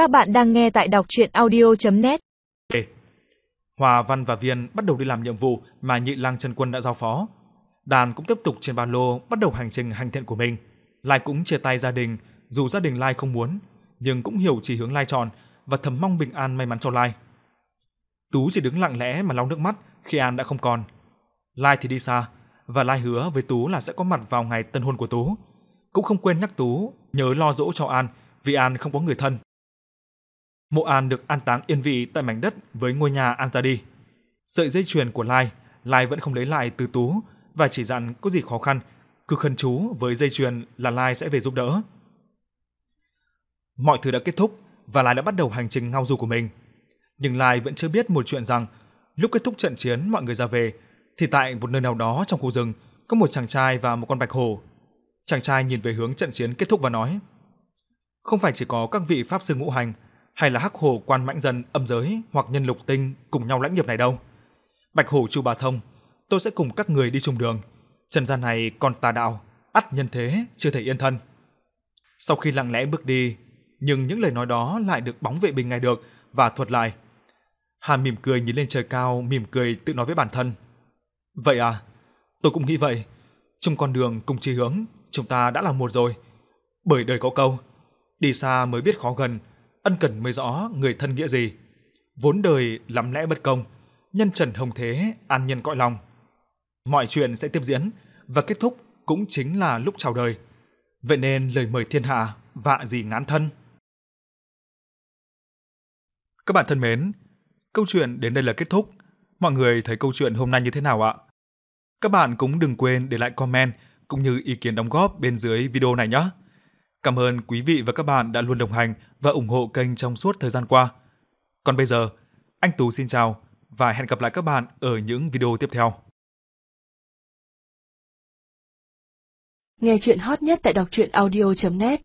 Các bạn đang nghe tại đọc chuyện audio.net Hòa, Văn và Viên bắt đầu đi làm nhiệm vụ mà nhị lang chân quân đã giao phó. Đàn cũng tiếp tục trên ba lô bắt đầu hành trình hành thiện của mình. Lai cũng chia tay gia đình, dù gia đình Lai không muốn, nhưng cũng hiểu chỉ hướng Lai chọn và thầm mong bình an may mắn cho Lai. Tú chỉ đứng lặng lẽ mà lau nước mắt khi An đã không còn. Lai thì đi xa, và Lai hứa với Tú là sẽ có mặt vào ngày tân hôn của Tú. Cũng không quên nhắc Tú nhớ lo dỗ cho An vì An không có người thân. Mộ An được an táng yên vị tại mảnh đất với ngôi nhà An ta đi. Sợi dây chuyền của Lai, Lai vẫn không lấy lại từ Tú và chỉ dặn có gì khó khăn, cứ khẩn chú với dây chuyền là Lai sẽ về giúp đỡ. Mọi thứ đã kết thúc và Lai đã bắt đầu hành trình ngao du của mình. Nhưng Lai vẫn chưa biết một chuyện rằng lúc kết thúc trận chiến mọi người ra về thì tại một nơi nào đó trong khu rừng có một chàng trai và một con bạch hổ. Chàng trai nhìn về hướng trận chiến kết thúc và nói: "Không phải chỉ có các vị pháp sư ngũ hành hay là hắc hổ quan mãnh dân âm giới hoặc nhân lục tinh cùng nhau lãnh nghiệp này đâu. Bạch hổ chu bà thông, tôi sẽ cùng các người đi chung đường. Trần gian này còn tà đạo, ắt nhân thế chưa thể yên thân." Sau khi lặng lẽ bước đi, nhưng những lời nói đó lại được bóng vệ binh nghe được và thuật lại. Hàn mỉm cười nhìn lên trời cao, mỉm cười tự nói với bản thân. Vậy à, tôi cũng nghĩ vậy. Chung con đường cùng chí hướng, chúng ta đã là một rồi. Bởi đời có câu, đi xa mới biết khó gần, ân cần mới rõ người thân nghĩa gì. Vốn đời lắm lẽ bất công, nhân trần hồng thế, an nhân cõi lòng. Mọi chuyện sẽ tiếp diễn và kết thúc cũng chính là lúc chào đời. Vậy nên lời mời thiên hạ, vạ gì ngán thân. Các bạn thân mến, câu chuyện đến đây là kết thúc. Mọi người thấy câu chuyện hôm nay như thế nào ạ? Các bạn cũng đừng quên để lại comment cũng như ý kiến đóng góp bên dưới video này nhé. Cảm ơn quý vị và các bạn đã luôn đồng hành và ủng hộ kênh trong suốt thời gian qua. Còn bây giờ, anh Tú xin chào và hẹn gặp lại các bạn ở những video tiếp theo. Nghe chuyện hot nhất tại đọc truyện audio.net